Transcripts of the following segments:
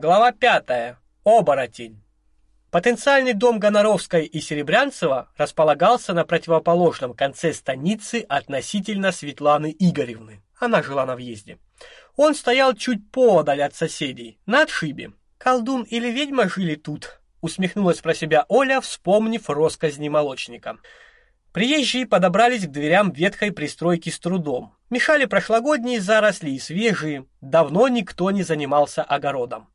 Глава пятая. Оборотень. Потенциальный дом Гоноровской и Серебрянцева располагался на противоположном конце станицы относительно Светланы Игоревны. Она жила на въезде. Он стоял чуть подаль от соседей, на отшибе. Колдун или ведьма жили тут, усмехнулась про себя Оля, вспомнив росказни молочника. Приезжие подобрались к дверям ветхой пристройки с трудом. Мешали прошлогодние заросли и свежие. Давно никто не занимался огородом.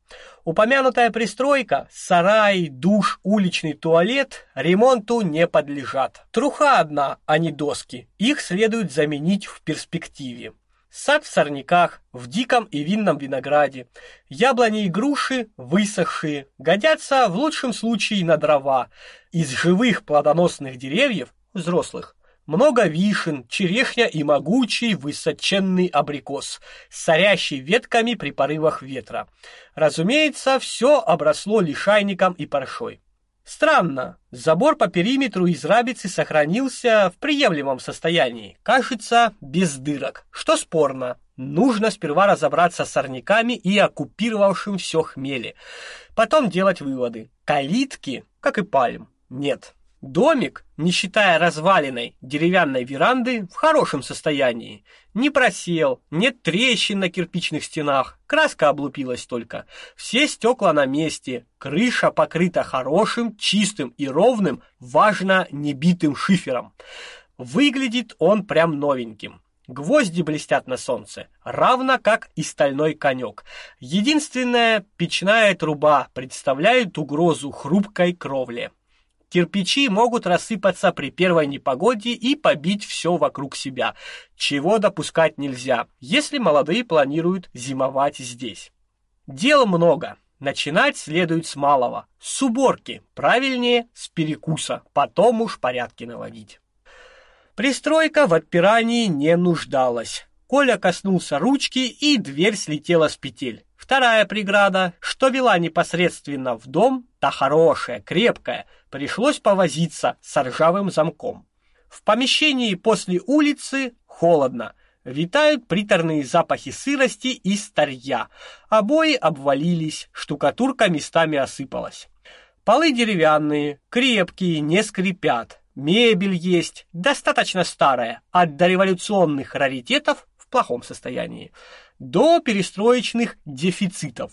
Упомянутая пристройка, сарай, душ, уличный туалет ремонту не подлежат. Труха одна, а не доски. Их следует заменить в перспективе. Сад в сорняках, в диком и винном винограде. Яблони и груши высохшие, годятся в лучшем случае на дрова. Из живых плодоносных деревьев взрослых. Много вишен, черешня и могучий высоченный абрикос, сорящий ветками при порывах ветра. Разумеется, все обросло лишайником и паршой. Странно, забор по периметру из рабицы сохранился в приемлемом состоянии, кажется, без дырок, что спорно. Нужно сперва разобраться с сорняками и оккупировавшим все хмели, потом делать выводы. Калитки, как и пальм, нет. Домик, не считая разваленной деревянной веранды, в хорошем состоянии. Не просел, нет трещин на кирпичных стенах, краска облупилась только. Все стекла на месте, крыша покрыта хорошим, чистым и ровным, важно, не битым шифером. Выглядит он прям новеньким. Гвозди блестят на солнце, равно как и стальной конек. Единственная печная труба представляет угрозу хрупкой кровле. Кирпичи могут рассыпаться при первой непогоде и побить все вокруг себя, чего допускать нельзя, если молодые планируют зимовать здесь. Дел много. Начинать следует с малого, с уборки, правильнее, с перекуса, потом уж порядки наводить. Пристройка в отпирании не нуждалась. Коля коснулся ручки, и дверь слетела с петель. Вторая преграда, что вела непосредственно в дом, та хорошая, крепкая, пришлось повозиться с ржавым замком. В помещении после улицы холодно. Витают приторные запахи сырости и старья. Обои обвалились, штукатурка местами осыпалась. Полы деревянные, крепкие, не скрипят. Мебель есть, достаточно старая, от дореволюционных раритетов в плохом состоянии до перестроечных дефицитов.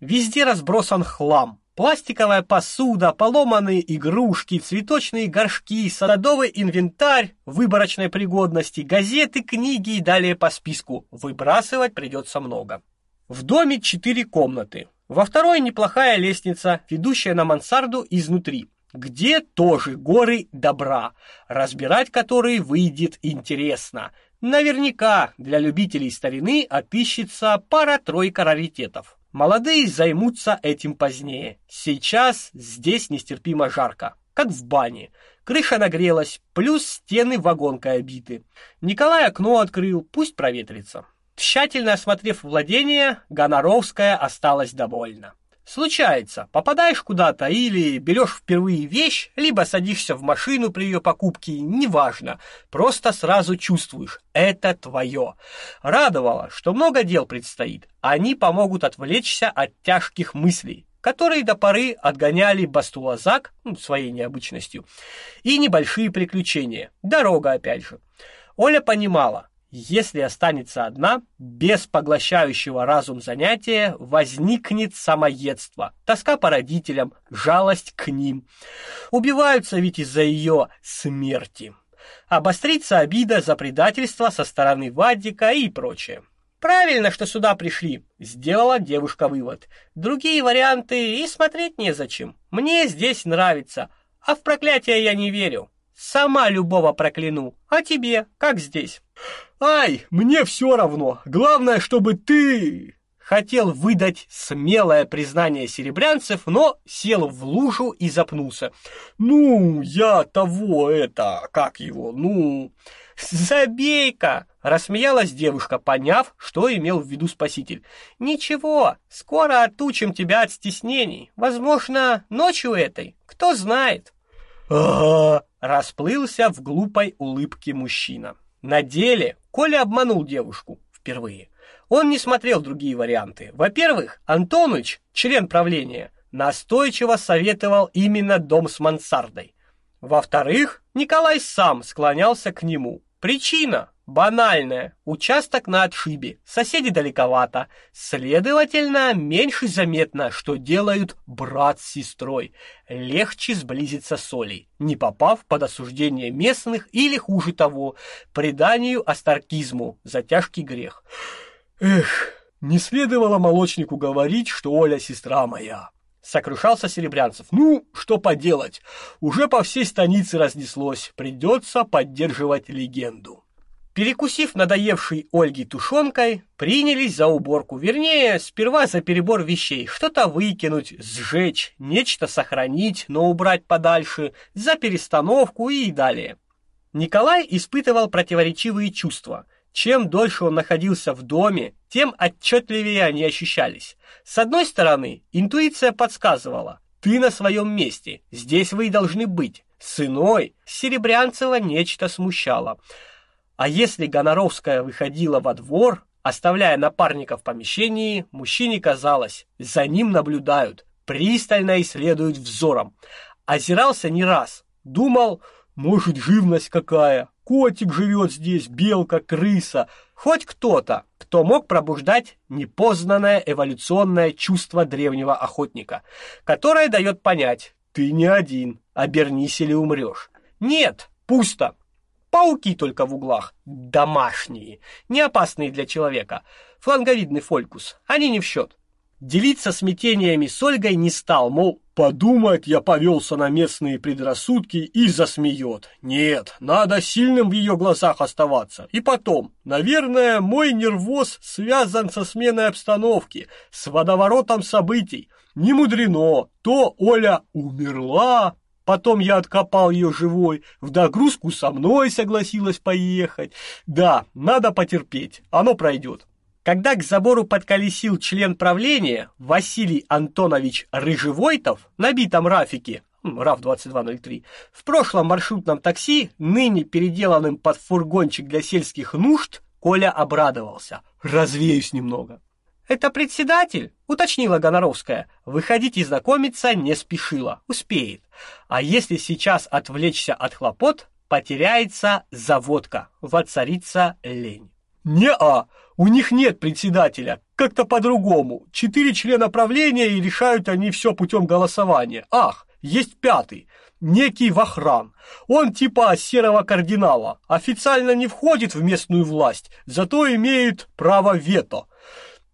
Везде разбросан хлам. Пластиковая посуда, поломанные игрушки, цветочные горшки, садовый инвентарь выборочной пригодности, газеты, книги и далее по списку. Выбрасывать придется много. В доме четыре комнаты. Во второй неплохая лестница, ведущая на мансарду изнутри, где тоже горы добра, разбирать которые выйдет интересно – Наверняка для любителей старины отыщется пара-тройка раритетов. Молодые займутся этим позднее. Сейчас здесь нестерпимо жарко, как в бане. Крыша нагрелась, плюс стены вагонкой обиты. Николай окно открыл, пусть проветрится. Тщательно осмотрев владение, Гоноровская осталась довольна. Случается, попадаешь куда-то или берешь впервые вещь, либо садишься в машину при ее покупке, неважно, просто сразу чувствуешь – это твое. Радовало, что много дел предстоит, они помогут отвлечься от тяжких мыслей, которые до поры отгоняли Бастулазак ну, своей необычностью, и небольшие приключения, дорога опять же. Оля понимала, если останется одна, без поглощающего разум занятия возникнет самоедство, тоска по родителям, жалость к ним. Убиваются ведь из-за ее смерти. Обострится обида за предательство со стороны Вадика и прочее. Правильно, что сюда пришли, сделала девушка вывод. Другие варианты и смотреть незачем. Мне здесь нравится, а в проклятие я не верю. Сама любого прокляну. А тебе, как здесь? Ай, мне все равно. Главное, чтобы ты хотел выдать смелое признание серебрянцев, но сел в лужу и запнулся. Ну, я того это, как его? Ну, забей-ка, рассмеялась девушка, поняв, что имел в виду спаситель. Ничего, скоро отучим тебя от стеснений. Возможно, ночью этой. Кто знает. Расплылся в глупой улыбке мужчина. На деле Коля обманул девушку впервые. Он не смотрел другие варианты. Во-первых, Антоныч, член правления, настойчиво советовал именно дом с мансардой. Во-вторых, Николай сам склонялся к нему. Причина банальная. Участок на отшибе. Соседи далековато. Следовательно, меньше заметно, что делают брат с сестрой. Легче сблизиться с Олей, не попав под осуждение местных или, хуже того, преданию астаркизму за тяжкий грех. Эх, не следовало молочнику говорить, что Оля сестра моя. Сокрушался Серебрянцев. Ну, что поделать? Уже по всей станице разнеслось. Придется поддерживать легенду. Перекусив надоевшей Ольге тушенкой, принялись за уборку. Вернее, сперва за перебор вещей. Что-то выкинуть, сжечь, нечто сохранить, но убрать подальше, за перестановку и далее. Николай испытывал противоречивые чувства – чем дольше он находился в доме, тем отчетливее они ощущались. С одной стороны, интуиция подсказывала: ты на своем месте, здесь вы и должны быть. С иной Серебрянцева нечто смущало. А если Гоноровская выходила во двор, оставляя напарника в помещении, мужчине казалось, за ним наблюдают, пристально исследуют взором. Озирался не раз, думал, может, живность какая, Котик живет здесь, белка, крыса, хоть кто-то, кто мог пробуждать непознанное эволюционное чувство древнего охотника, которое дает понять: ты не один, обернись или умрешь. Нет, пусто. Пауки только в углах, домашние, не опасные для человека. Фланговидный фолькус, они не в счет. Делиться смятениями с Ольгой не стал, мол, подумает, я повелся на местные предрассудки и засмеет. Нет, надо сильным в ее глазах оставаться. И потом, наверное, мой нервоз связан со сменой обстановки, с водоворотом событий. Не мудрено, то Оля умерла, Потом я откопал ее живой, в догрузку со мной согласилась поехать. Да, надо потерпеть, оно пройдет. Когда к забору подколесил член правления Василий Антонович Рыжевойтов на битом Рафике, РАФ-2203, в прошлом маршрутном такси, ныне переделанным под фургончик для сельских нужд, Коля обрадовался. «Развеюсь немного». «Это председатель?» — уточнила Гоноровская. Выходить и знакомиться не спешила, успеет. А если сейчас отвлечься от хлопот, потеряется заводка, воцарится лень. «Не-а, у них нет председателя, как-то по-другому. Четыре члена правления и решают они все путем голосования. Ах, есть пятый, некий Вахран. Он типа серого кардинала, официально не входит в местную власть, зато имеет право вето.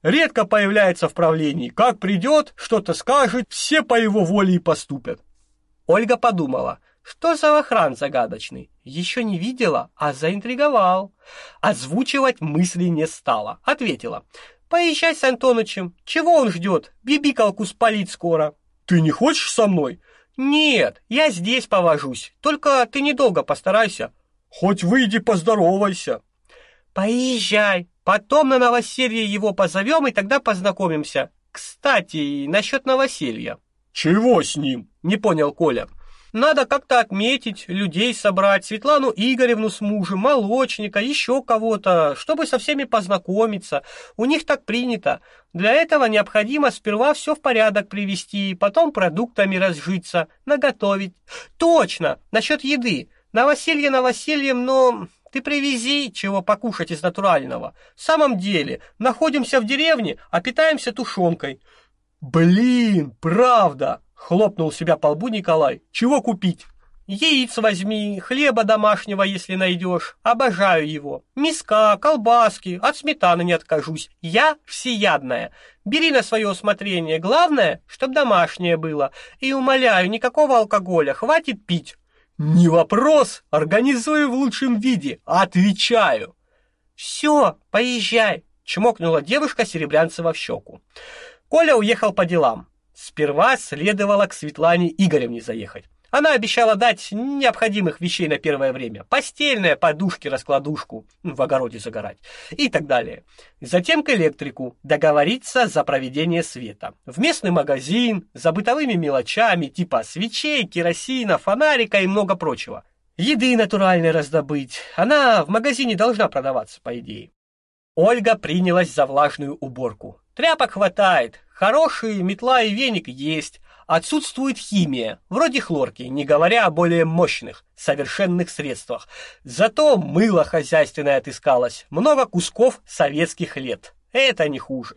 Редко появляется в правлении, как придет, что-то скажет, все по его воле и поступят. Ольга подумала, что за охран загадочный? Еще не видела, а заинтриговал. Озвучивать мысли не стала. Ответила. Поезжай с Антонычем. Чего он ждет? Бибикалку спалить скоро. Ты не хочешь со мной? Нет, я здесь повожусь. Только ты недолго постарайся. Хоть выйди поздоровайся. Поезжай. Потом на новоселье его позовем и тогда познакомимся. Кстати, насчет новоселья. Чего с ним? Не понял Коля. Надо как-то отметить, людей собрать, Светлану Игоревну с мужем, молочника, еще кого-то, чтобы со всеми познакомиться. У них так принято. Для этого необходимо сперва все в порядок привести, потом продуктами разжиться, наготовить. Точно, насчет еды. Новоселье новосельем, но ты привези чего покушать из натурального. В самом деле, находимся в деревне, а питаемся тушенкой. Блин, правда. Хлопнул себя по лбу Николай. Чего купить? Яиц возьми, хлеба домашнего, если найдешь. Обожаю его. Миска, колбаски, от сметаны не откажусь. Я всеядная. Бери на свое усмотрение. Главное, чтоб домашнее было. И умоляю, никакого алкоголя, хватит пить. Не вопрос, организую в лучшем виде. Отвечаю. Все, поезжай, чмокнула девушка Серебрянцева в щеку. Коля уехал по делам. Сперва следовало к Светлане Игоревне заехать. Она обещала дать необходимых вещей на первое время. Постельное, подушки, раскладушку, в огороде загорать и так далее. Затем к электрику, договориться за проведение света. В местный магазин, за бытовыми мелочами, типа свечей, керосина, фонарика и много прочего. Еды натуральной раздобыть. Она в магазине должна продаваться, по идее. Ольга принялась за влажную уборку. Тряпок хватает, хорошие метла и веник есть, Отсутствует химия, вроде хлорки, не говоря о более мощных, совершенных средствах. Зато мыло хозяйственное отыскалось, много кусков советских лет. Это не хуже.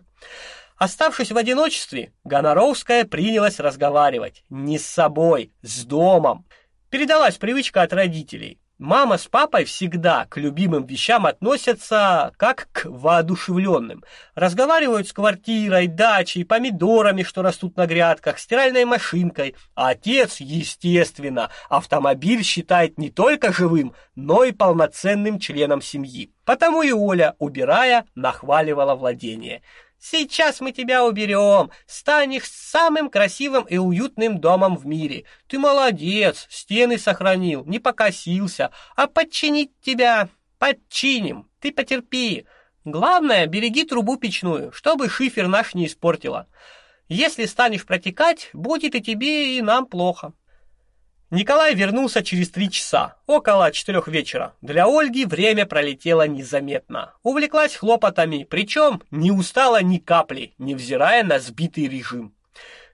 Оставшись в одиночестве, Гоноровская принялась разговаривать не с собой, с домом. Передалась привычка от родителей. Мама с папой всегда к любимым вещам относятся как к воодушевленным. Разговаривают с квартирой, дачей, помидорами, что растут на грядках, стиральной машинкой. А отец, естественно, автомобиль считает не только живым, но и полноценным членом семьи. Потому и Оля, убирая, нахваливала владение. Сейчас мы тебя уберем, станешь самым красивым и уютным домом в мире. Ты молодец, стены сохранил, не покосился, а подчинить тебя подчиним. Ты потерпи. Главное, береги трубу печную, чтобы шифер наш не испортила. Если станешь протекать, будет и тебе, и нам плохо. Николай вернулся через три часа, около четырех вечера. Для Ольги время пролетело незаметно. Увлеклась хлопотами, причем не устала ни капли, невзирая на сбитый режим.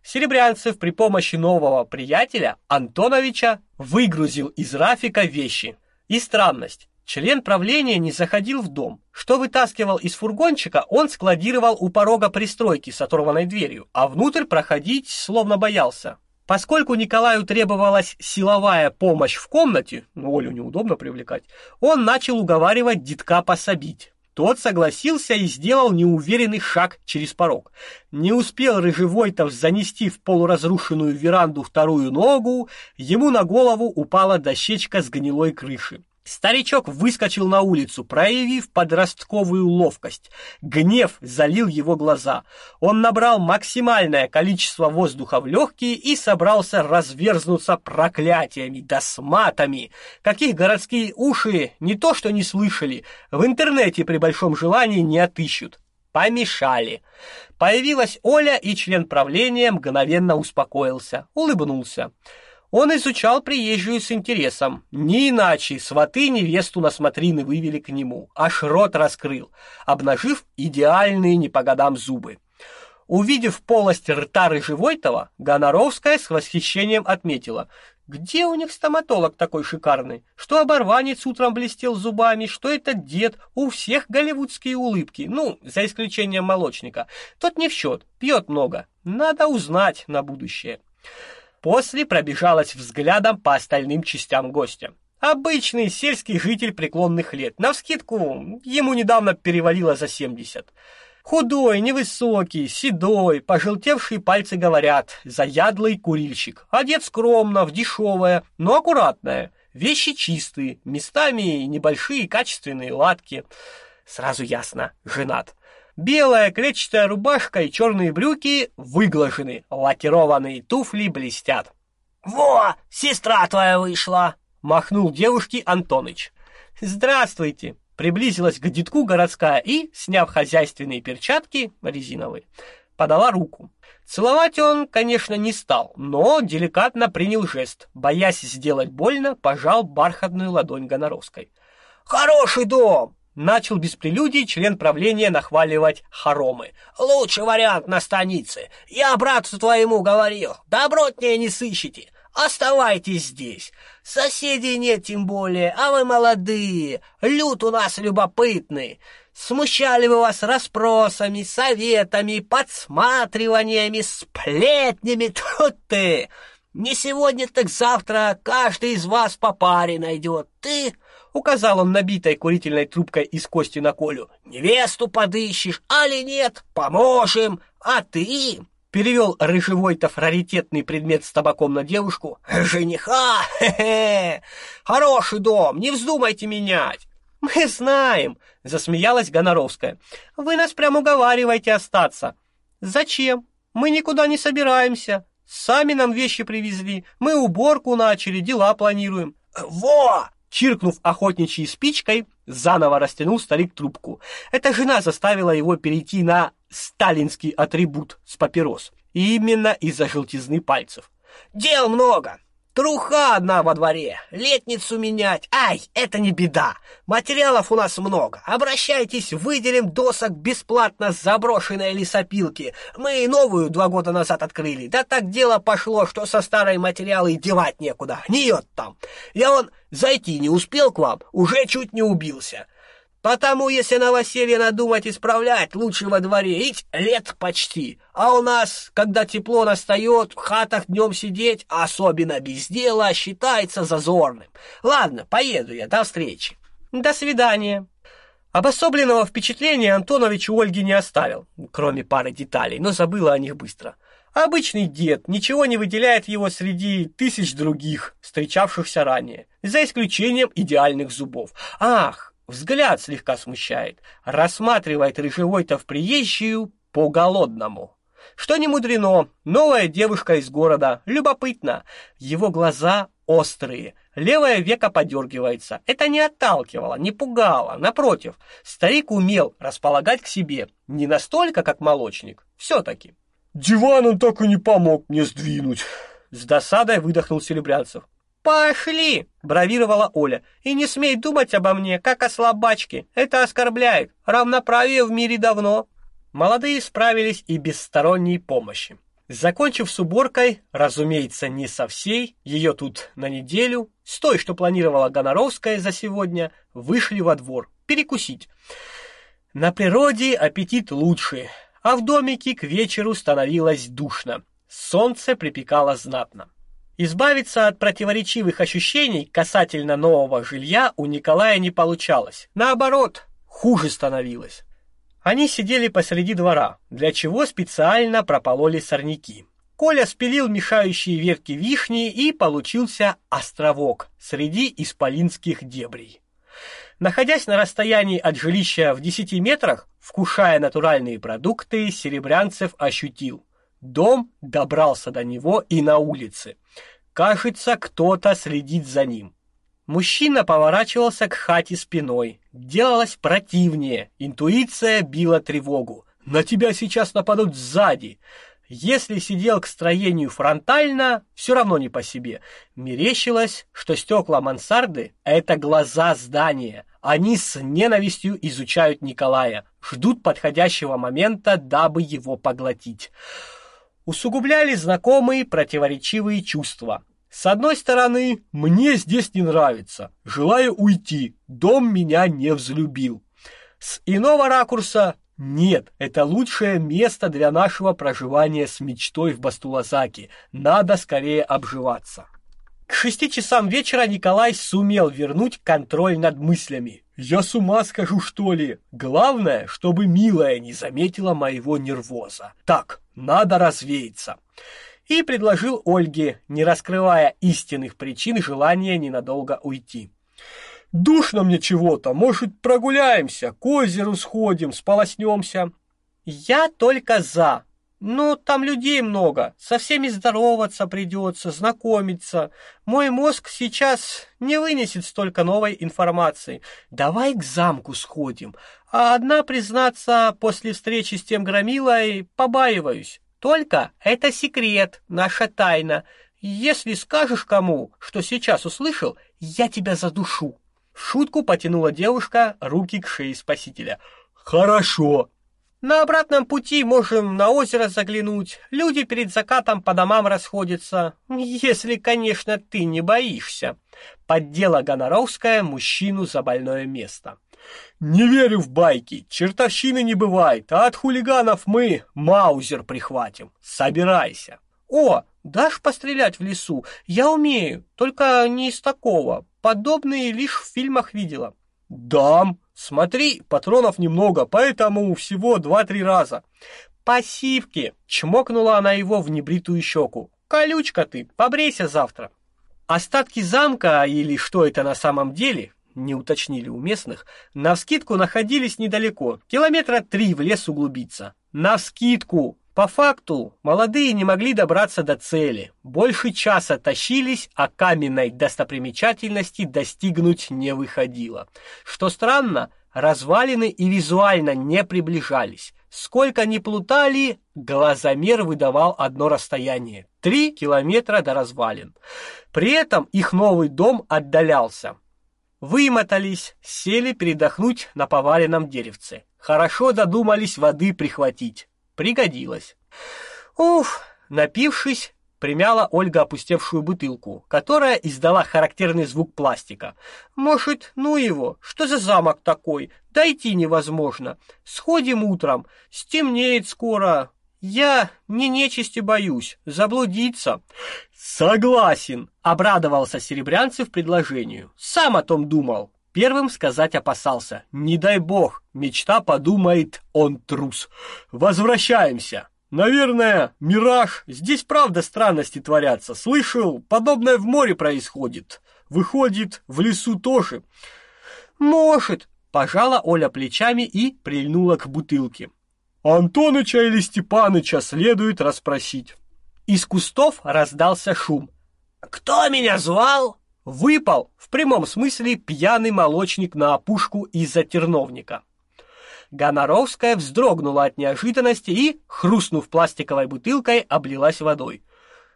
Серебрянцев при помощи нового приятеля Антоновича выгрузил из Рафика вещи. И странность. Член правления не заходил в дом. Что вытаскивал из фургончика, он складировал у порога пристройки с оторванной дверью, а внутрь проходить словно боялся. Поскольку Николаю требовалась силовая помощь в комнате, ну, Олю неудобно привлекать, он начал уговаривать детка пособить. Тот согласился и сделал неуверенный шаг через порог. Не успел Рыжевойтов занести в полуразрушенную веранду вторую ногу, ему на голову упала дощечка с гнилой крыши. Старичок выскочил на улицу, проявив подростковую ловкость. Гнев залил его глаза. Он набрал максимальное количество воздуха в легкие и собрался разверзнуться проклятиями, досматами, каких городские уши не то что не слышали, в интернете при большом желании не отыщут. Помешали. Появилась Оля, и член правления мгновенно успокоился, улыбнулся. Он изучал приезжую с интересом. Не иначе сваты невесту на смотрины вывели к нему. Аж рот раскрыл, обнажив идеальные не по годам зубы. Увидев полость рта Рыжевойтова, Гоноровская с восхищением отметила, где у них стоматолог такой шикарный, что оборванец утром блестел зубами, что этот дед, у всех голливудские улыбки, ну, за исключением молочника. Тот не в счет, пьет много, надо узнать на будущее. После пробежалась взглядом по остальным частям гостя. Обычный сельский житель преклонных лет. Навскидку, ему недавно перевалило за 70. Худой, невысокий, седой, пожелтевшие пальцы говорят, заядлый курильщик. Одет скромно, в дешевое, но аккуратное. Вещи чистые, местами небольшие качественные латки. Сразу ясно, женат. Белая клетчатая рубашка и черные брюки выглажены, лакированные туфли блестят. «Во, сестра твоя вышла!» — махнул девушке Антоныч. «Здравствуйте!» — приблизилась к детку городская и, сняв хозяйственные перчатки, резиновые, подала руку. Целовать он, конечно, не стал, но деликатно принял жест, боясь сделать больно, пожал бархатную ладонь Гоноровской. «Хороший дом! Начал без прелюдий член правления нахваливать хоромы. «Лучший вариант на станице. Я братцу твоему говорил, добротнее не сыщите. Оставайтесь здесь. Соседей нет тем более, а вы молодые. Люд у нас любопытный. Смущали вы вас расспросами, советами, подсматриваниями, сплетнями. Тут ты! Не сегодня, так завтра каждый из вас по паре найдет. Ты Указал он набитой курительной трубкой из кости на Колю. «Невесту подыщешь, али нет, поможем, а ты...» Перевел Рыжевойтов раритетный предмет с табаком на девушку. «Жениха! Хе-хе! Хороший дом, не вздумайте менять!» «Мы знаем!» — засмеялась Гоноровская. «Вы нас прямо уговариваете остаться». «Зачем? Мы никуда не собираемся. Сами нам вещи привезли. Мы уборку начали, дела планируем». «Во! Чиркнув охотничьей спичкой, заново растянул старик трубку. Эта жена заставила его перейти на сталинский атрибут с папирос. И именно из-за желтизны пальцев. «Дел много. Труха одна во дворе, летницу менять. Ай, это не беда. Материалов у нас много. Обращайтесь, выделим досок бесплатно с заброшенной лесопилки. Мы новую два года назад открыли. Да так дело пошло, что со старой материалы девать некуда. Гниет там. Я он зайти не успел к вам, уже чуть не убился. Потому если новоселье надумать исправлять, лучше во дворе, ведь лет почти. А у нас, когда тепло настает, в хатах днем сидеть, особенно без дела, считается зазорным. Ладно, поеду я, до встречи. До свидания. Обособленного впечатления Антонович у Ольги не оставил, кроме пары деталей, но забыла о них быстро. Обычный дед, ничего не выделяет его среди тысяч других, встречавшихся ранее, за исключением идеальных зубов. Ах, Взгляд слегка смущает. Рассматривает рыжевой-то в приезжую по-голодному. Что не мудрено, новая девушка из города, любопытно. Его глаза острые, левое веко подергивается. Это не отталкивало, не пугало, напротив. Старик умел располагать к себе, не настолько, как молочник, все-таки. «Диван он так и не помог мне сдвинуть», — с досадой выдохнул Серебрянцев. «Пошли!» — бравировала Оля. «И не смей думать обо мне, как о слабачке. Это оскорбляет. Равноправие в мире давно». Молодые справились и без сторонней помощи. Закончив с уборкой, разумеется, не со всей, ее тут на неделю, с той, что планировала Гоноровская за сегодня, вышли во двор перекусить. На природе аппетит лучше, а в домике к вечеру становилось душно. Солнце припекало знатно. Избавиться от противоречивых ощущений касательно нового жилья у Николая не получалось. Наоборот, хуже становилось. Они сидели посреди двора, для чего специально пропололи сорняки. Коля спилил мешающие ветки вишни, и получился островок среди исполинских дебрей. Находясь на расстоянии от жилища в 10 метрах, вкушая натуральные продукты, Серебрянцев ощутил. Дом добрался до него и на улице. Кажется, кто-то следит за ним. Мужчина поворачивался к хате спиной. Делалось противнее. Интуиция била тревогу. На тебя сейчас нападут сзади. Если сидел к строению фронтально, все равно не по себе. Мерещилось, что стекла мансарды — это глаза здания. Они с ненавистью изучают Николая, ждут подходящего момента, дабы его поглотить усугубляли знакомые противоречивые чувства. С одной стороны, мне здесь не нравится, желаю уйти, дом меня не взлюбил. С иного ракурса, нет, это лучшее место для нашего проживания с мечтой в Бастулазаке, надо скорее обживаться. К шести часам вечера Николай сумел вернуть контроль над мыслями. «Я с ума скажу, что ли? Главное, чтобы милая не заметила моего нервоза. Так, надо развеяться». И предложил Ольге, не раскрывая истинных причин желания ненадолго уйти. «Душно мне чего-то, может, прогуляемся, к озеру сходим, сполоснемся?» «Я только за», ну, там людей много, со всеми здороваться придется, знакомиться. Мой мозг сейчас не вынесет столько новой информации. Давай к замку сходим. А одна, признаться, после встречи с тем громилой побаиваюсь. Только это секрет, наша тайна. Если скажешь кому, что сейчас услышал, я тебя задушу. В шутку потянула девушка руки к шее спасителя. Хорошо, на обратном пути можем на озеро заглянуть. Люди перед закатом по домам расходятся. Если, конечно, ты не боишься. Поддела Гоноровская мужчину за больное место. Не верю в байки. Чертовщины не бывает. А от хулиганов мы маузер прихватим. Собирайся. О, дашь пострелять в лесу? Я умею, только не из такого. Подобные лишь в фильмах видела. Дам, Смотри, патронов немного, поэтому всего два-три раза. Пассивки, чмокнула она его в небритую щеку. Колючка ты, побрейся завтра. Остатки замка или что это на самом деле, не уточнили у местных, навскидку находились недалеко, километра три в лес углубиться. Навскидку, по факту, молодые не могли добраться до цели. Больше часа тащились, а каменной достопримечательности достигнуть не выходило. Что странно, развалины и визуально не приближались. Сколько ни плутали, глазомер выдавал одно расстояние — три километра до развалин. При этом их новый дом отдалялся. Вымотались, сели передохнуть на поваленном деревце. Хорошо додумались воды прихватить. Пригодилось. Уф, напившись, примяла Ольга опустевшую бутылку, которая издала характерный звук пластика. Может, ну его, что за замок такой? Дойти невозможно. Сходим утром, стемнеет скоро. Я не нечисти боюсь, заблудиться. Согласен, обрадовался Серебрянцев предложению. Сам о том думал. Первым сказать опасался. Не дай бог, мечта подумает, он трус. Возвращаемся. Наверное, мираж. Здесь правда странности творятся. Слышал, подобное в море происходит. Выходит, в лесу тоже. Может, пожала Оля плечами и прильнула к бутылке. Антоныча или Степаныча следует расспросить. Из кустов раздался шум. Кто меня звал? Выпал, в прямом смысле, пьяный молочник на опушку из-за терновника. Гоноровская вздрогнула от неожиданности и, хрустнув пластиковой бутылкой, облилась водой.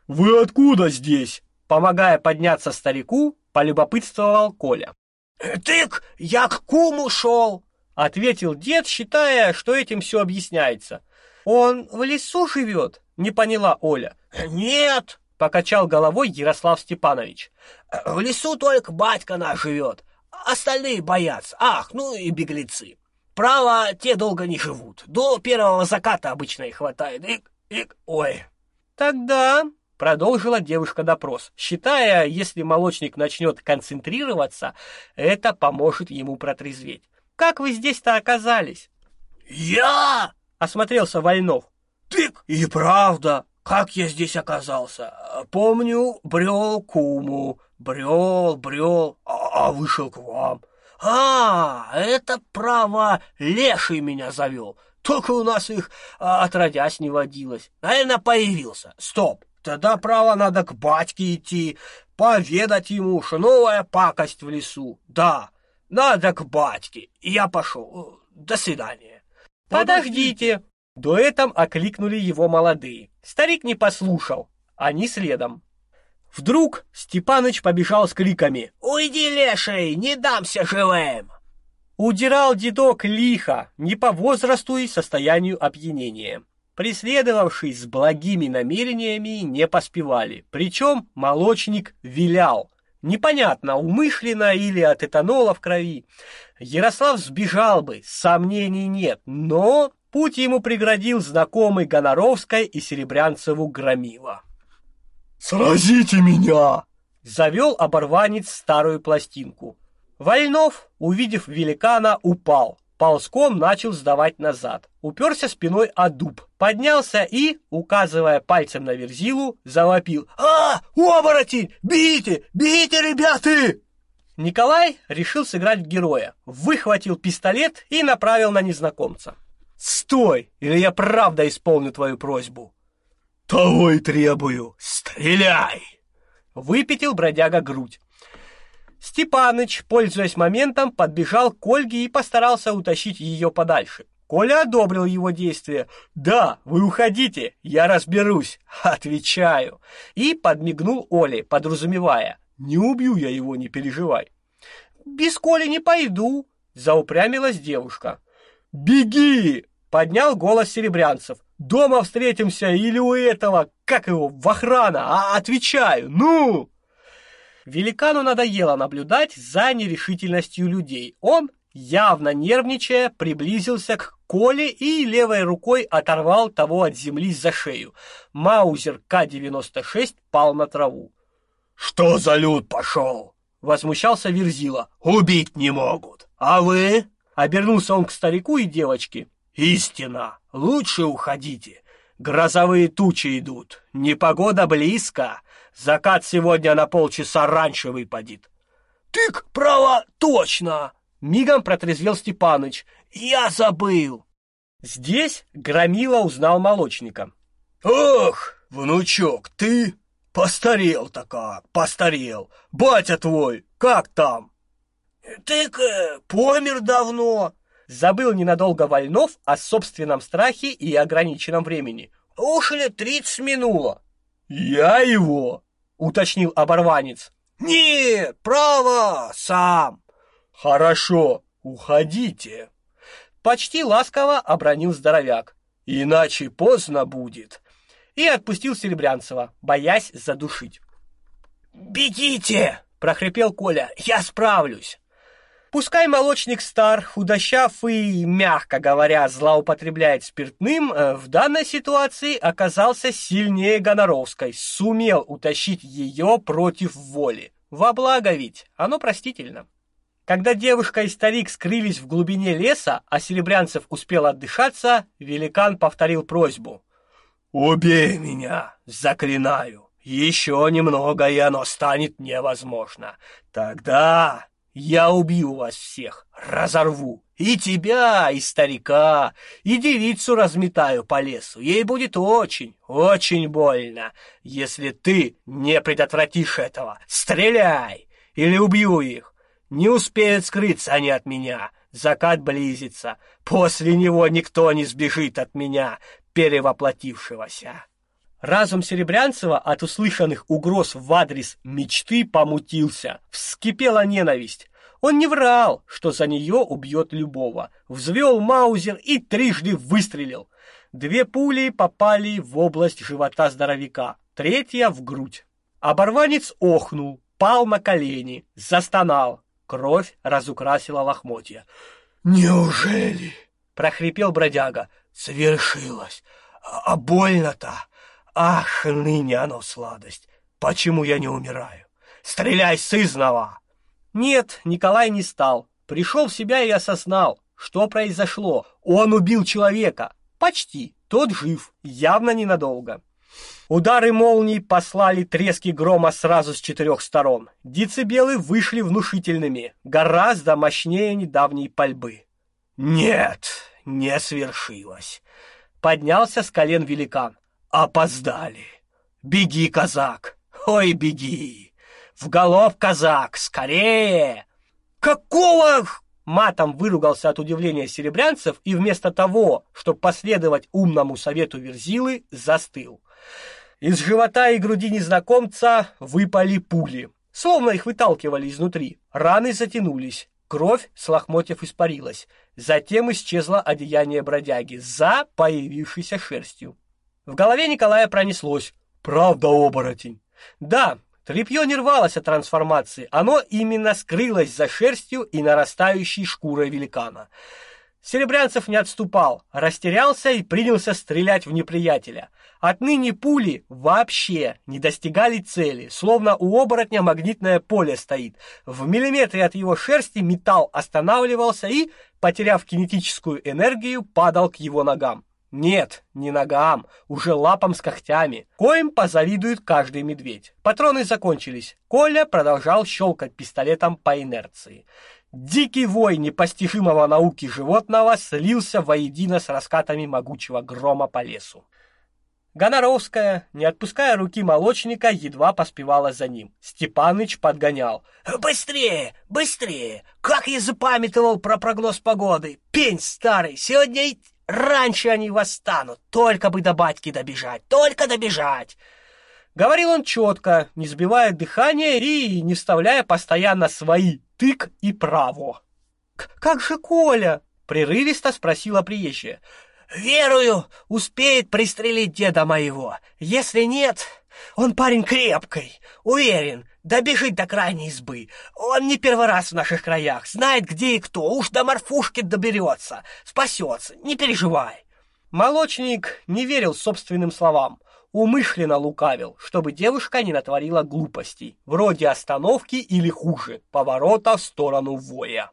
«Вы откуда здесь?» Помогая подняться старику, полюбопытствовал Коля. «Тык, я к куму шел!» Ответил дед, считая, что этим все объясняется. «Он в лесу живет?» Не поняла Оля. «Нет!» Покачал головой Ярослав Степанович. В лесу только батька наш живет. Остальные боятся. Ах, ну и беглецы. Право, те долго не живут. До первого заката обычно их хватает. Ик, ик, ой. Тогда, продолжила девушка допрос, считая, если молочник начнет концентрироваться, это поможет ему протрезветь. Как вы здесь-то оказались? Я! Осмотрелся Вольнов. Тык, и правда. Как я здесь оказался? Помню, брел куму, брел, брел, а, а вышел к вам. А, это право леший меня завел. Только у нас их а, отродясь не водилось. Наверное, появился. Стоп, тогда право надо к батьке идти, поведать ему, что новая пакость в лесу. Да, надо к батьке. Я пошел. До свидания. Подождите, Дуэтом окликнули его молодые. Старик не послушал, они следом. Вдруг Степаныч побежал с криками «Уйди, леший, не дамся живым!» Удирал дедок лихо, не по возрасту и состоянию опьянения. Преследовавший с благими намерениями не поспевали, причем молочник вилял. Непонятно, умышленно или от этанола в крови. Ярослав сбежал бы, сомнений нет, но Путь ему преградил знакомый Гоноровской и Серебрянцеву Громила. «Сразите меня!» — завел оборванец старую пластинку. Вольнов, увидев великана, упал. Ползком начал сдавать назад. Уперся спиной о дуб, поднялся и, указывая пальцем на Верзилу, завопил. «А, оборотень! Бейте! Бейте, ребята!» Николай решил сыграть в героя, выхватил пистолет и направил на незнакомца. Стой, или я правда исполню твою просьбу. Того и требую. Стреляй! Выпятил бродяга грудь. Степаныч, пользуясь моментом, подбежал к Ольге и постарался утащить ее подальше. Коля одобрил его действия. «Да, вы уходите, я разберусь», — отвечаю. И подмигнул Оле, подразумевая. «Не убью я его, не переживай». «Без Коли не пойду», — заупрямилась девушка. «Беги!» — поднял голос Серебрянцев. «Дома встретимся или у этого, как его, в охрана, а отвечаю, ну!» Великану надоело наблюдать за нерешительностью людей. Он, явно нервничая, приблизился к Коле и левой рукой оторвал того от земли за шею. Маузер К-96 пал на траву. «Что за люд пошел?» — возмущался Верзила. «Убить не могут. А вы?» Обернулся он к старику и девочке. «Истина! Лучше уходите. Грозовые тучи идут. Непогода близко. Закат сегодня на полчаса раньше выпадет». «Тык, право, точно!» Мигом протрезвел Степаныч. «Я забыл!» Здесь Громила узнал молочника. «Ох, внучок, ты постарел-то как, постарел. Батя твой, как там?» Так э, помер давно. Забыл ненадолго Вольнов о собственном страхе и ограниченном времени. «Уж ли тридцать минуло?» «Я его!» — уточнил оборванец. «Нет, право, сам!» «Хорошо, уходите!» Почти ласково обронил здоровяк. «Иначе поздно будет!» И отпустил Серебрянцева, боясь задушить. «Бегите!» — прохрипел Коля. «Я справлюсь!» Пускай молочник стар, худощав и, мягко говоря, злоупотребляет спиртным, э, в данной ситуации оказался сильнее Гоноровской, сумел утащить ее против воли. Во благо ведь, оно простительно. Когда девушка и старик скрылись в глубине леса, а Серебрянцев успел отдышаться, великан повторил просьбу. «Убей меня, заклинаю! Еще немного, и оно станет невозможно. Тогда я убью вас всех, разорву. И тебя, и старика, и девицу разметаю по лесу. Ей будет очень, очень больно. Если ты не предотвратишь этого, стреляй или убью их. Не успеют скрыться они от меня. Закат близится. После него никто не сбежит от меня, перевоплотившегося. Разум Серебрянцева от услышанных угроз в адрес мечты помутился. Вскипела ненависть. Он не врал, что за нее убьет любого. Взвел маузер и трижды выстрелил. Две пули попали в область живота здоровяка, третья в грудь. Оборванец охнул, пал на колени, застонал. Кровь разукрасила лохмотья. «Неужели?» — прохрипел бродяга. «Свершилось! А больно-то! Ах, ныне оно сладость! Почему я не умираю? Стреляй сызнова!» Нет, Николай не стал. Пришел в себя и осознал, что произошло. Он убил человека. Почти. Тот жив. Явно ненадолго. Удары молний послали трески грома сразу с четырех сторон. Децибелы вышли внушительными, гораздо мощнее недавней пальбы. «Нет, не свершилось!» Поднялся с колен великан. Опоздали. Беги, казак. Ой, беги. В голов, казак, скорее. Какого матом выругался от удивления серебрянцев и вместо того, чтобы последовать умному совету Верзилы, застыл. Из живота и груди незнакомца выпали пули, словно их выталкивали изнутри. Раны затянулись, кровь с лохмотьев испарилась. Затем исчезло одеяние бродяги за появившейся шерстью. В голове Николая пронеслось. Правда, оборотень. Да, тряпье не рвалось от трансформации, оно именно скрылось за шерстью и нарастающей шкурой великана. Серебрянцев не отступал, растерялся и принялся стрелять в неприятеля. Отныне пули вообще не достигали цели, словно у оборотня магнитное поле стоит. В миллиметре от его шерсти металл останавливался и, потеряв кинетическую энергию, падал к его ногам. Нет, не ногам, уже лапам с когтями, коим позавидует каждый медведь. Патроны закончились. Коля продолжал щелкать пистолетом по инерции. Дикий вой непостижимого науки животного слился воедино с раскатами могучего грома по лесу. Гоноровская, не отпуская руки молочника, едва поспевала за ним. Степаныч подгонял. «Быстрее! Быстрее! Как я запамятовал про прогноз погоды! Пень старый! Сегодня Раньше они восстанут, только бы до батьки добежать, только добежать. Говорил он четко, не сбивая дыхания и не вставляя постоянно свои тык и право. «Как же Коля?» — прерывисто спросила приезжая. «Верую, успеет пристрелить деда моего. Если нет, он парень крепкий, уверен, добежит до крайней избы. Он не первый раз в наших краях, знает где и кто, уж до морфушки доберется, спасется, не переживай. Молочник не верил собственным словам, умышленно лукавил, чтобы девушка не натворила глупостей, вроде остановки или хуже, поворота в сторону воя.